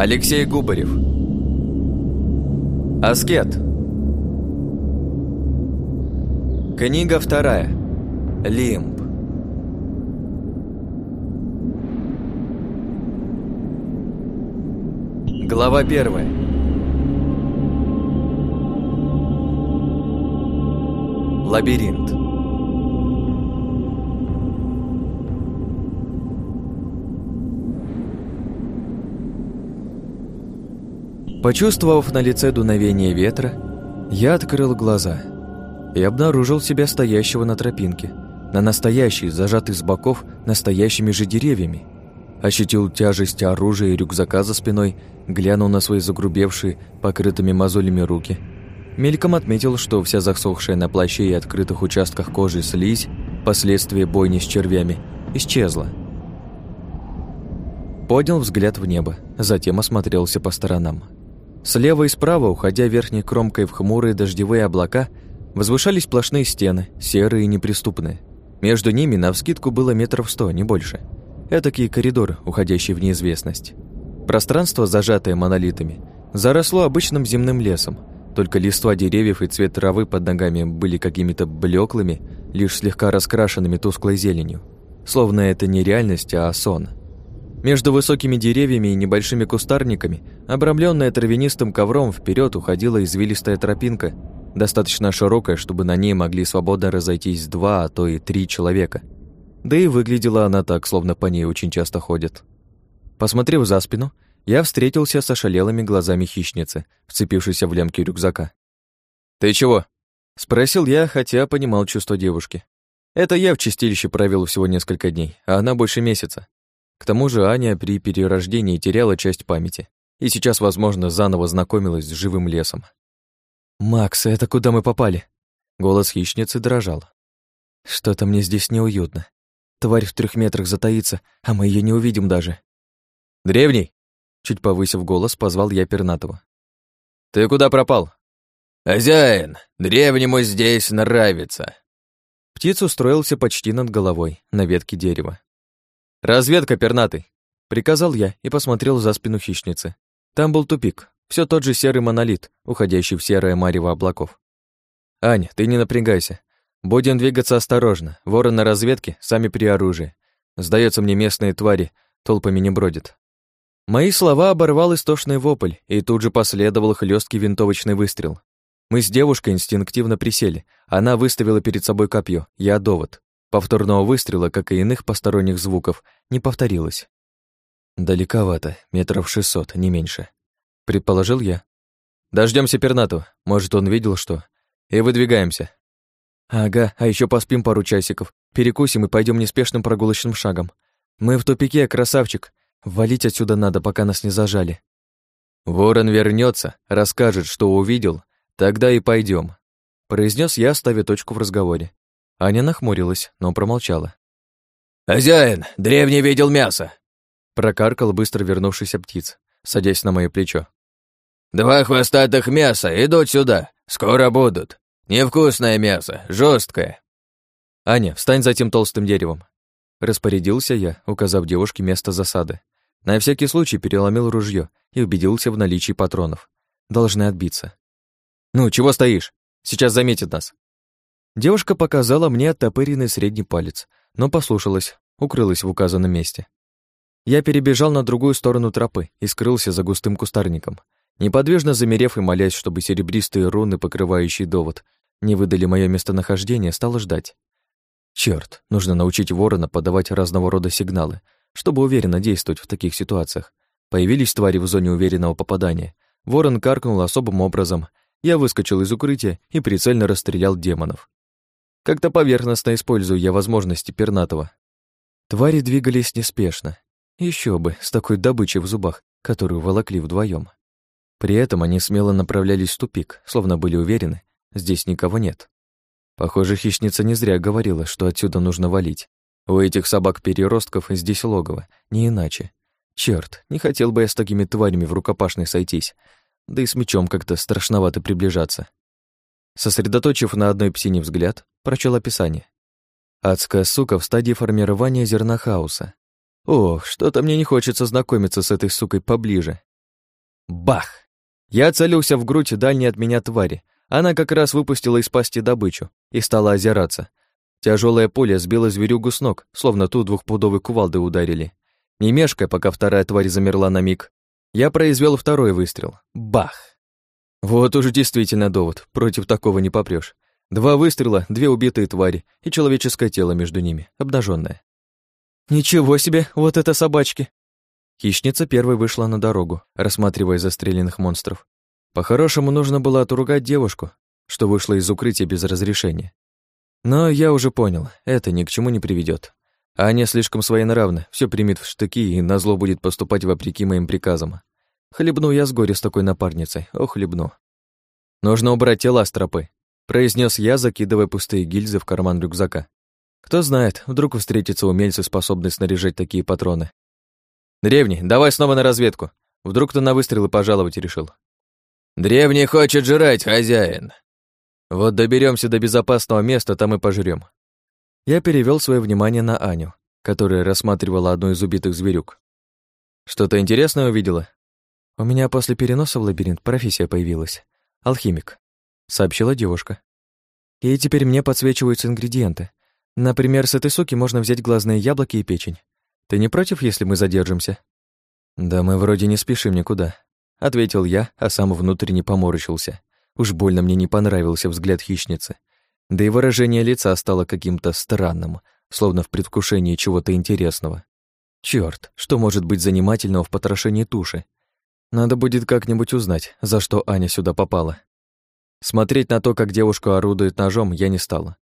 Алексей Губарев. Аскет. Книга вторая. Лимб. Глава первая. Лабиринт. Почувствовав на лице дуновение ветра, я открыл глаза и обнаружил себя стоящего на тропинке, на настоящей, зажатой с боков, настоящими же деревьями. Ощутил тяжесть оружия и рюкзака за спиной, глянул на свои загрубевшие, покрытыми мозолями руки. Мельком отметил, что вся засохшая на плаще и открытых участках кожи слизь, последствия бойни с червями, исчезла. Поднял взгляд в небо, затем осмотрелся по сторонам. Слева и справа, уходя верхней кромкой в хмурые дождевые облака, возвышались сплошные стены, серые и неприступные. Между ними навскидку было метров сто, не больше. Этакий коридор, уходящий в неизвестность. Пространство, зажатое монолитами, заросло обычным земным лесом, только листва деревьев и цвет травы под ногами были какими-то блеклыми, лишь слегка раскрашенными тусклой зеленью. Словно это не реальность, а сон. Между высокими деревьями и небольшими кустарниками, обрамленная травянистым ковром, вперед уходила извилистая тропинка, достаточно широкая, чтобы на ней могли свободно разойтись два, а то и три человека. Да и выглядела она так, словно по ней очень часто ходят. Посмотрев за спину, я встретился с ошалелыми глазами хищницы, вцепившейся в лямки рюкзака. «Ты чего?» — спросил я, хотя понимал чувство девушки. Это я в чистилище провел всего несколько дней, а она больше месяца. К тому же Аня при перерождении теряла часть памяти и сейчас, возможно, заново знакомилась с живым лесом. «Макс, это куда мы попали?» Голос хищницы дрожал. «Что-то мне здесь неуютно. Тварь в трех метрах затаится, а мы ее не увидим даже». «Древний!» Чуть повысив голос, позвал я Пернатова. «Ты куда пропал?» «Хозяин, древнему здесь нравится!» Птиц устроился почти над головой, на ветке дерева. «Разведка, пернатый!» Приказал я и посмотрел за спину хищницы. Там был тупик, все тот же серый монолит, уходящий в серое марево облаков. «Ань, ты не напрягайся. Будем двигаться осторожно. Воры на разведке, сами при оружии. Сдается мне, местные твари толпами не бродят». Мои слова оборвал истошный вопль, и тут же последовал хлесткий винтовочный выстрел. Мы с девушкой инстинктивно присели. Она выставила перед собой копье, я довод. Повторного выстрела, как и иных посторонних звуков, не повторилось. Далековато, метров шестьсот, не меньше. Предположил я. Дождемся пернату, может, он видел что. И выдвигаемся. Ага, а еще поспим пару часиков, перекусим и пойдем неспешным прогулочным шагом. Мы в тупике, красавчик. Валить отсюда надо, пока нас не зажали. Ворон вернется, расскажет, что увидел, тогда и пойдем, произнес я, ставя точку в разговоре. Аня нахмурилась, но промолчала. «Хозяин, древний видел мясо!» Прокаркал быстро вернувшийся птиц, садясь на мое плечо. «Два хвостатых мяса идут сюда, скоро будут. Невкусное мясо, жесткое. «Аня, встань за тем толстым деревом!» Распорядился я, указав девушке место засады. На всякий случай переломил ружье и убедился в наличии патронов. Должны отбиться. «Ну, чего стоишь? Сейчас заметит нас!» Девушка показала мне оттопыренный средний палец, но послушалась, укрылась в указанном месте. Я перебежал на другую сторону тропы и скрылся за густым кустарником, неподвижно замерев и молясь, чтобы серебристые руны, покрывающие довод, не выдали мое местонахождение, стал ждать. Черт, нужно научить ворона подавать разного рода сигналы, чтобы уверенно действовать в таких ситуациях. Появились твари в зоне уверенного попадания. Ворон каркнул особым образом. Я выскочил из укрытия и прицельно расстрелял демонов. Как-то поверхностно использую я возможности пернатого. Твари двигались неспешно. Еще бы, с такой добычей в зубах, которую волокли вдвоем. При этом они смело направлялись в тупик, словно были уверены, здесь никого нет. Похоже, хищница не зря говорила, что отсюда нужно валить. У этих собак-переростков здесь логово, не иначе. Черт, не хотел бы я с такими тварями в рукопашной сойтись, да и с мечом как-то страшновато приближаться. Сосредоточив на одной псине взгляд, прочел описание. Адская сука в стадии формирования зерна хаоса. Ох, что-то мне не хочется знакомиться с этой сукой поближе. Бах! Я целился в грудь дальней от меня твари. Она как раз выпустила из пасти добычу и стала озираться. Тяжелое поле сбило зверюгу с ног, словно ту двухпудовой кувалдой ударили. Не мешкая, пока вторая тварь замерла на миг, я произвел второй выстрел. Бах! Вот уже действительно довод, против такого не попрёшь. Два выстрела, две убитые твари и человеческое тело между ними, обнаженное. «Ничего себе, вот это собачки!» Хищница первой вышла на дорогу, рассматривая застреленных монстров. По-хорошему, нужно было отругать девушку, что вышла из укрытия без разрешения. Но я уже понял, это ни к чему не приведет. Аня слишком своенравна, все примет в штыки и назло будет поступать вопреки моим приказам. Хлебну я с горя с такой напарницей, ох, хлебну. Нужно убрать тела с тропы, произнес я, закидывая пустые гильзы в карман рюкзака. Кто знает, вдруг встретятся умельцы, способные снаряжать такие патроны. Древний, давай снова на разведку. Вдруг ты на выстрелы пожаловать решил. Древний хочет жрать, хозяин. Вот доберемся до безопасного места, там и пожрем. Я перевел свое внимание на Аню, которая рассматривала одну из убитых зверюк. Что-то интересное увидела? У меня после переноса в лабиринт профессия появилась. Алхимик, сообщила девушка. И теперь мне подсвечиваются ингредиенты. Например, с этой суки можно взять глазные яблоки и печень. Ты не против, если мы задержимся? Да мы вроде не спешим никуда, ответил я, а сам внутренне поморщился. Уж больно мне не понравился взгляд хищницы. Да и выражение лица стало каким-то странным, словно в предвкушении чего-то интересного. Чёрт, что может быть занимательного в потрошении туши? Надо будет как-нибудь узнать, за что Аня сюда попала. Смотреть на то, как девушка орудует ножом, я не стала.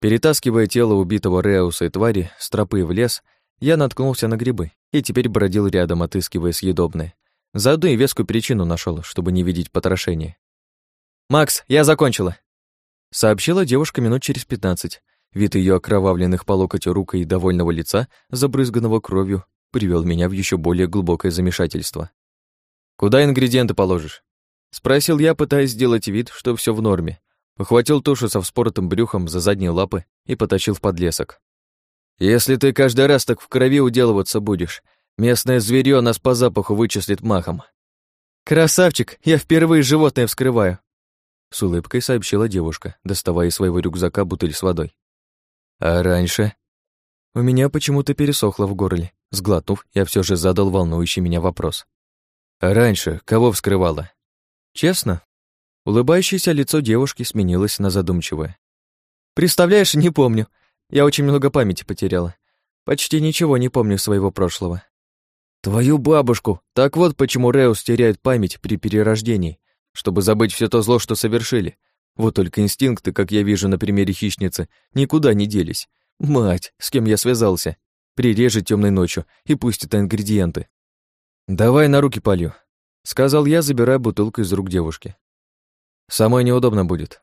Перетаскивая тело убитого Реуса и твари с тропы в лес, я наткнулся на грибы и теперь бродил рядом, отыскивая съедобные. Заодно и вескую причину нашел, чтобы не видеть потрошения. «Макс, я закончила!» Сообщила девушка минут через пятнадцать. Вид ее окровавленных по локоть рук и довольного лица, забрызганного кровью, привел меня в еще более глубокое замешательство. «Куда ингредиенты положишь?» Спросил я, пытаясь сделать вид, что все в норме. Ухватил тушу со вспоротым брюхом за задние лапы и потащил в подлесок. «Если ты каждый раз так в крови уделываться будешь, местное зверье нас по запаху вычислит махом». «Красавчик, я впервые животное вскрываю», с улыбкой сообщила девушка, доставая из своего рюкзака бутыль с водой. А раньше? У меня почему-то пересохло в горле. Сглотнув, я все же задал волнующий меня вопрос. А раньше кого вскрывала? Честно? Улыбающееся лицо девушки сменилось на задумчивое. Представляешь, не помню. Я очень много памяти потеряла. Почти ничего не помню своего прошлого. Твою бабушку! Так вот почему Реус теряет память при перерождении чтобы забыть все то зло, что совершили. Вот только инстинкты, как я вижу на примере хищницы, никуда не делись. Мать, с кем я связался? Прирежет темной ночью и пусть это ингредиенты. «Давай на руки полью», — сказал я, забирая бутылку из рук девушки. «Самое неудобно будет».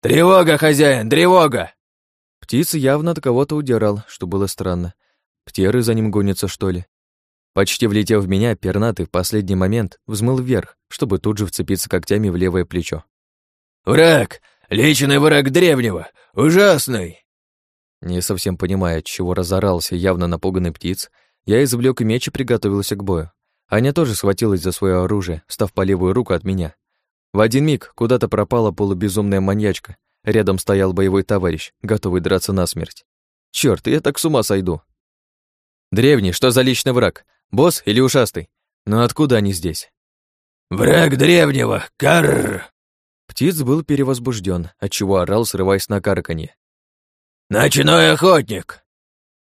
«Тревога, хозяин, тревога!» Птица явно от кого-то удирал, что было странно. Птеры за ним гонятся, что ли? Почти влетев в меня, пернатый в последний момент взмыл вверх, чтобы тут же вцепиться когтями в левое плечо. «Враг! Личный враг древнего! Ужасный!» Не совсем понимая, от чего разорался явно напуганный птиц, я извлек меч и приготовился к бою. Аня тоже схватилась за свое оружие, став по левую руку от меня. В один миг куда-то пропала полубезумная маньячка. Рядом стоял боевой товарищ, готовый драться насмерть. Черт, я так с ума сойду. Древний, что за личный враг? Босс или ушастый? Но откуда они здесь? «Враг древнего! Карр!» Птиц был перевозбужден, отчего орал, срываясь на карканье. «Ночной охотник!»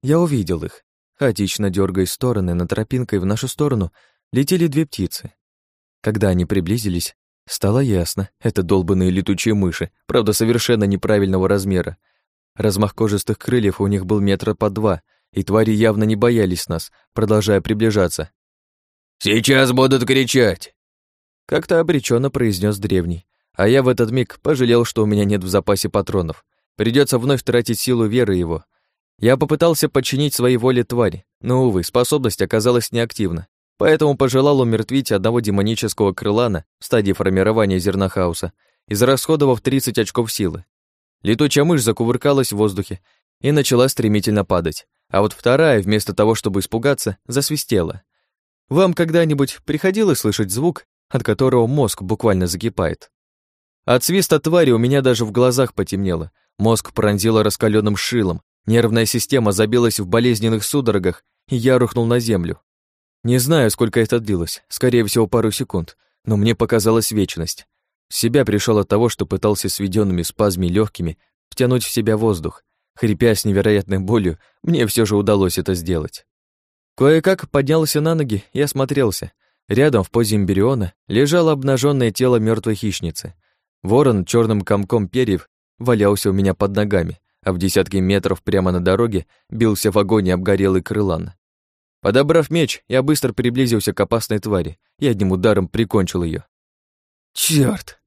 Я увидел их. Хаотично дергаясь стороны, на тропинкой в нашу сторону летели две птицы. Когда они приблизились, стало ясно, это долбанные летучие мыши, правда, совершенно неправильного размера. Размах кожистых крыльев у них был метра по два — и твари явно не боялись нас, продолжая приближаться. «Сейчас будут кричать!» Как-то обреченно произнес древний, а я в этот миг пожалел, что у меня нет в запасе патронов. Придется вновь тратить силу веры его. Я попытался подчинить своей воле твари, но, увы, способность оказалась неактивна, поэтому пожелал умертвить одного демонического крылана в стадии формирования зерна хаоса, израсходовав 30 очков силы. Летучая мышь закувыркалась в воздухе и начала стремительно падать а вот вторая, вместо того, чтобы испугаться, засвистела. Вам когда-нибудь приходилось слышать звук, от которого мозг буквально закипает. От свиста твари у меня даже в глазах потемнело, мозг пронзило раскаленным шилом, нервная система забилась в болезненных судорогах, и я рухнул на землю. Не знаю, сколько это длилось, скорее всего, пару секунд, но мне показалась вечность. В себя пришел от того, что пытался сведенными спазми легкими втянуть в себя воздух. Хрипя с невероятной болью, мне все же удалось это сделать. Кое-как поднялся на ноги и осмотрелся. Рядом в позе эмбриона лежало обнаженное тело мертвой хищницы. Ворон черным комком перьев валялся у меня под ногами, а в десятки метров прямо на дороге бился в огонь обгорелый крылан. Подобрав меч, я быстро приблизился к опасной твари и одним ударом прикончил ее. Черт!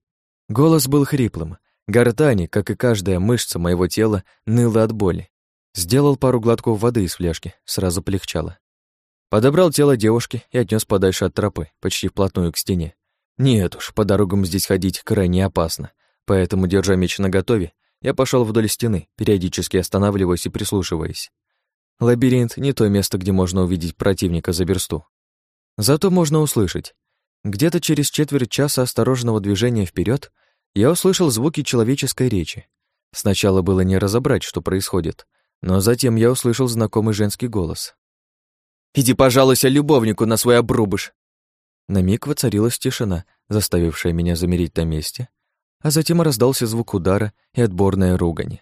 Голос был хриплым. Гортани, как и каждая мышца моего тела, ныла от боли. Сделал пару глотков воды из фляжки, сразу полегчало. Подобрал тело девушки и отнес подальше от тропы, почти вплотную к стене. Нет уж, по дорогам здесь ходить крайне опасно, поэтому, держа меч наготове, я пошел вдоль стены, периодически останавливаясь и прислушиваясь. Лабиринт — не то место, где можно увидеть противника за версту. Зато можно услышать. Где-то через четверть часа осторожного движения вперед я услышал звуки человеческой речи. Сначала было не разобрать, что происходит, но затем я услышал знакомый женский голос. «Иди пожалуйся любовнику на свой обрубыш!» На миг воцарилась тишина, заставившая меня замереть на месте, а затем раздался звук удара и отборная ругань.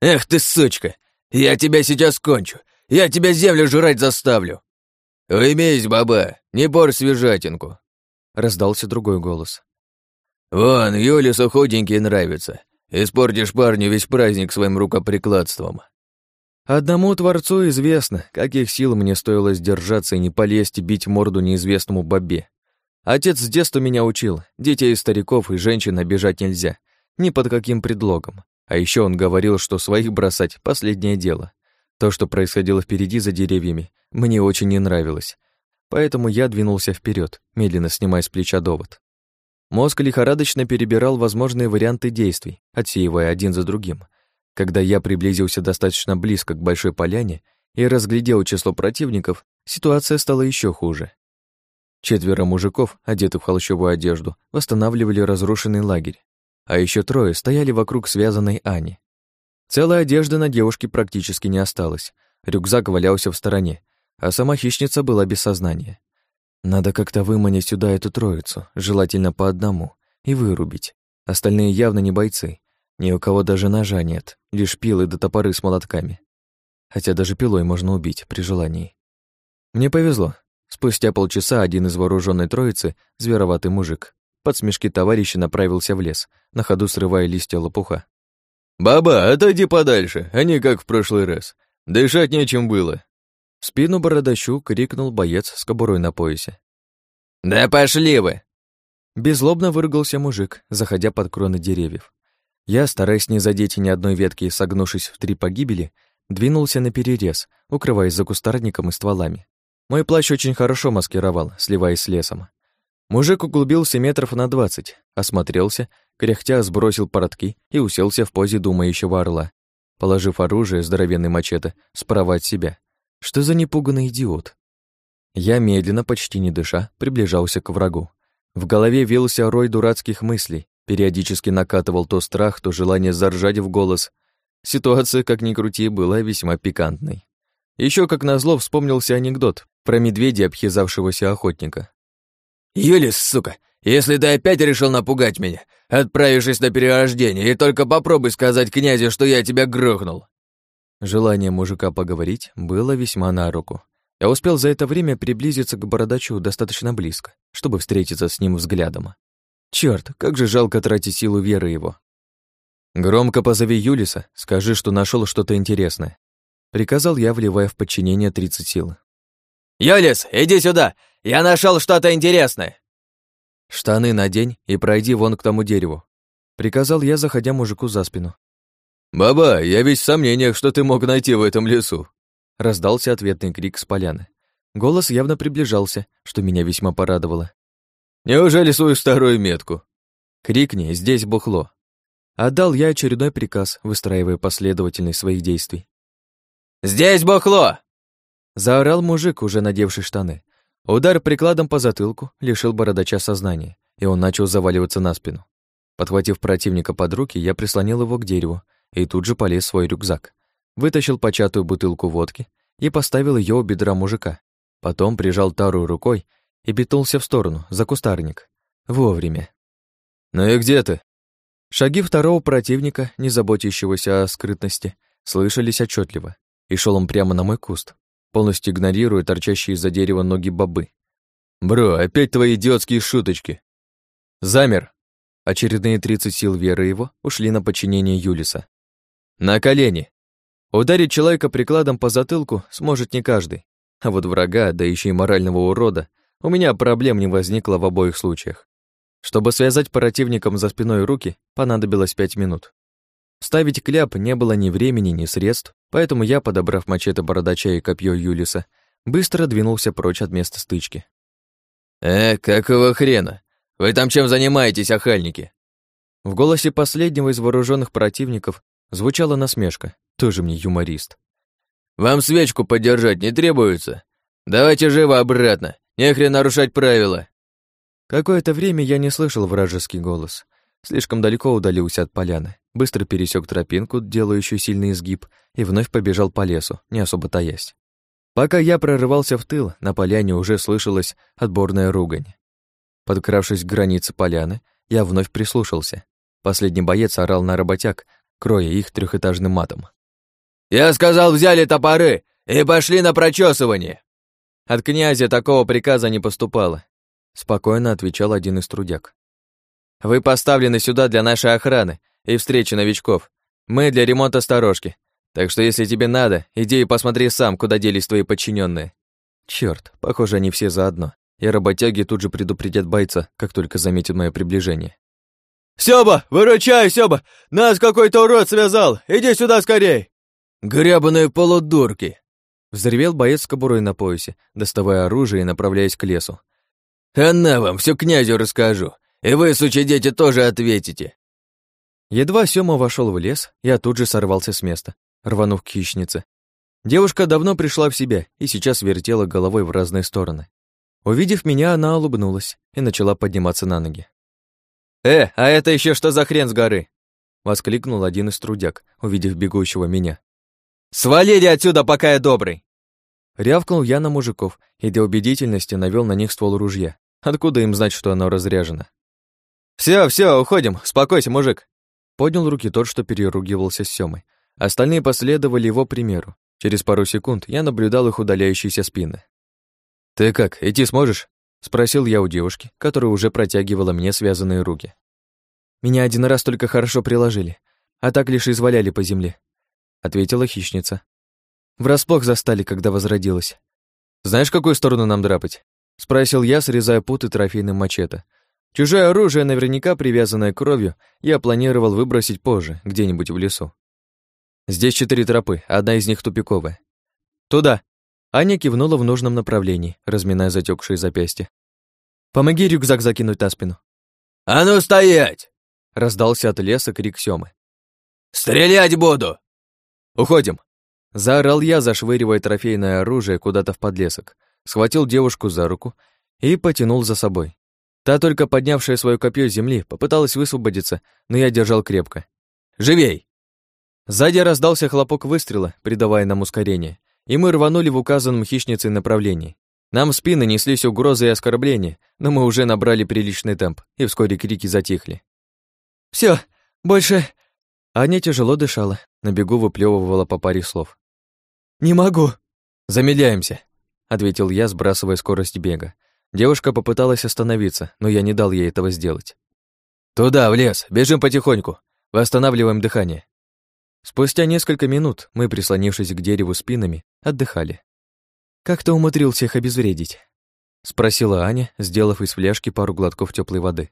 «Эх ты, сучка! Я тебя сейчас кончу! Я тебя землю жрать заставлю!» «Уймись, баба, не пор свежатинку!» Раздался другой голос. «Вон, Юлису худенький нравится. Испортишь парню весь праздник своим рукоприкладством». Одному Творцу известно, каких сил мне стоило сдержаться и не полезть и бить морду неизвестному бабе. Отец с детства меня учил, детей, стариков и женщин обижать нельзя, ни под каким предлогом. А еще он говорил, что своих бросать — последнее дело. То, что происходило впереди за деревьями, мне очень не нравилось. Поэтому я двинулся вперед, медленно снимая с плеча довод. Мозг лихорадочно перебирал возможные варианты действий, отсеивая один за другим. Когда я приблизился достаточно близко к большой поляне и разглядел число противников, ситуация стала еще хуже. Четверо мужиков, одетых в холщовую одежду, восстанавливали разрушенный лагерь а еще трое стояли вокруг связанной Ани. Целая одежда на девушке практически не осталось, рюкзак валялся в стороне, а сама хищница была без сознания. Надо как-то выманить сюда эту троицу, желательно по одному, и вырубить. Остальные явно не бойцы, ни у кого даже ножа нет, лишь пилы да топоры с молотками. Хотя даже пилой можно убить при желании. Мне повезло. Спустя полчаса один из вооруженной троицы, звероватый мужик, под смешки товарища направился в лес, на ходу срывая листья лопуха. «Баба, отойди подальше, а не как в прошлый раз. Дышать нечем было». В спину бородачу крикнул боец с кобурой на поясе. «Да пошли вы!» Безлобно выругался мужик, заходя под кроны деревьев. Я, стараясь не задеть ни одной ветки согнувшись в три погибели, двинулся на перерез, укрываясь за кустарником и стволами. Мой плащ очень хорошо маскировал, сливаясь с лесом. Мужик углубился метров на двадцать, осмотрелся, кряхтя сбросил породки и уселся в позе думающего орла, положив оружие, здоровенный мачете, справа от себя. Что за непуганный идиот? Я медленно, почти не дыша, приближался к врагу. В голове вился рой дурацких мыслей, периодически накатывал то страх, то желание заржать в голос. Ситуация, как ни крути, была весьма пикантной. Еще как назло вспомнился анекдот про медведя, обхизавшегося охотника. «Юлис, сука, если ты опять решил напугать меня, отправившись на перерождение, и только попробуй сказать князю, что я тебя грохнул». Желание мужика поговорить было весьма на руку. Я успел за это время приблизиться к бородачу достаточно близко, чтобы встретиться с ним взглядом. Черт, как же жалко тратить силу веры его. Громко позови Юлиса, скажи, что нашел что-то интересное. Приказал я, вливая в подчинение 30 сил. «Юлис, иди сюда! Я нашел что-то интересное!» «Штаны надень и пройди вон к тому дереву», — приказал я, заходя мужику за спину. «Баба, я весь в сомнениях, что ты мог найти в этом лесу», — раздался ответный крик с поляны. Голос явно приближался, что меня весьма порадовало. «Неужели свою старую метку?» «Крикни, здесь бухло». Отдал я очередной приказ, выстраивая последовательность своих действий. «Здесь бухло!» Заорал мужик, уже надевший штаны. Удар прикладом по затылку лишил бородача сознания, и он начал заваливаться на спину. Подхватив противника под руки, я прислонил его к дереву и тут же полез в свой рюкзак. Вытащил початую бутылку водки и поставил ее у бедра мужика. Потом прижал тару рукой и битулся в сторону, за кустарник. Вовремя. «Ну и где ты?» Шаги второго противника, не заботящегося о скрытности, слышались отчетливо, и шел он прямо на мой куст, полностью игнорируя торчащие из-за дерева ноги бобы. «Бро, опять твои идиотские шуточки!» «Замер!» Очередные тридцать сил веры его ушли на подчинение Юлиса. «На колени!» Ударить человека прикладом по затылку сможет не каждый, а вот врага, да еще и морального урода, у меня проблем не возникло в обоих случаях. Чтобы связать противникам за спиной руки, понадобилось пять минут. Ставить кляп не было ни времени, ни средств, поэтому я, подобрав мачете бородача и копье Юлиса, быстро двинулся прочь от места стычки. «Э, какого хрена? Вы там чем занимаетесь, охальники?» В голосе последнего из вооруженных противников звучала насмешка, тоже мне юморист. «Вам свечку подержать не требуется? Давайте живо обратно, нехрен нарушать правила!» Какое-то время я не слышал вражеский голос. Слишком далеко удалился от поляны, быстро пересек тропинку, делающую сильный изгиб, и вновь побежал по лесу, не особо таясь. Пока я прорывался в тыл, на поляне уже слышалась отборная ругань. Подкравшись к границе поляны, я вновь прислушался. Последний боец орал на работяг, кроя их трехэтажным матом. «Я сказал, взяли топоры и пошли на прочесывание!» От князя такого приказа не поступало, спокойно отвечал один из трудяг. Вы поставлены сюда для нашей охраны и встречи новичков. Мы для ремонта сторожки. Так что если тебе надо, иди и посмотри сам, куда делись твои подчиненные. Черт, похоже, они все заодно. И работяги тут же предупредят бойца, как только заметят мое приближение. «Сёба, выручай, Сёба! Нас какой-то урод связал! Иди сюда скорей!» «Гребаные полудурки!» Взревел боец с кобурой на поясе, доставая оружие и направляясь к лесу. А на вам, все князю расскажу. И вы, сучи дети, тоже ответите. Едва Сёма вошел в лес, я тут же сорвался с места, рванув к хищнице. Девушка давно пришла в себя и сейчас вертела головой в разные стороны. Увидев меня, она улыбнулась и начала подниматься на ноги. «Э, а это еще что за хрен с горы?» — воскликнул один из трудяг, увидев бегущего меня. «Свалили отсюда, пока я добрый!» Рявкнул я на мужиков и для убедительности навел на них ствол ружья. Откуда им знать, что оно разряжено? Все, все, уходим, спокойся, мужик!» Поднял руки тот, что переругивался с Сёмой. Остальные последовали его примеру. Через пару секунд я наблюдал их удаляющиеся спины. «Ты как, идти сможешь?» — спросил я у девушки, которая уже протягивала мне связанные руки. «Меня один раз только хорошо приложили, а так лишь изваляли по земле», — ответила хищница. Врасплох застали, когда возродилась. «Знаешь, какую сторону нам драпать?» — спросил я, срезая путы трофейным мачете. Чужое оружие, наверняка привязанное кровью, я планировал выбросить позже, где-нибудь в лесу. Здесь четыре тропы, одна из них тупиковая. «Туда!» Аня кивнула в нужном направлении, разминая затекшие запястья. «Помоги рюкзак закинуть на спину». «А ну стоять!» Раздался от леса крик Сёмы. «Стрелять буду!» «Уходим!» Заорал я, зашвыривая трофейное оружие куда-то в подлесок, схватил девушку за руку и потянул за собой. Та, только поднявшая свое копье с земли, попыталась высвободиться, но я держал крепко. «Живей!» Сзади раздался хлопок выстрела, придавая нам ускорение, и мы рванули в указанном хищницей направлении. Нам в спины неслись угрозы и оскорбления, но мы уже набрали приличный темп, и вскоре крики затихли. Все, больше Аня тяжело дышала, на бегу выплевывала по паре слов. «Не могу!» «Замедляемся», — ответил я, сбрасывая скорость бега. Девушка попыталась остановиться, но я не дал ей этого сделать. «Туда, в лес, бежим потихоньку, восстанавливаем дыхание». Спустя несколько минут мы, прислонившись к дереву спинами, отдыхали. «Как ты умудрился их обезвредить?» — спросила Аня, сделав из фляжки пару глотков теплой воды.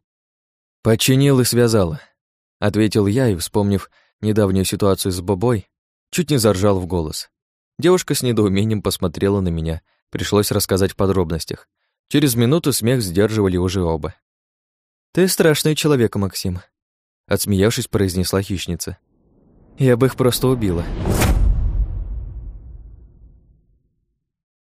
«Подчинил и связала», — ответил я и, вспомнив недавнюю ситуацию с Бобой, чуть не заржал в голос. Девушка с недоумением посмотрела на меня, пришлось рассказать в подробностях. Через минуту смех сдерживали уже оба. «Ты страшный человек, Максим», — отсмеявшись, произнесла хищница. «Я бы их просто убила».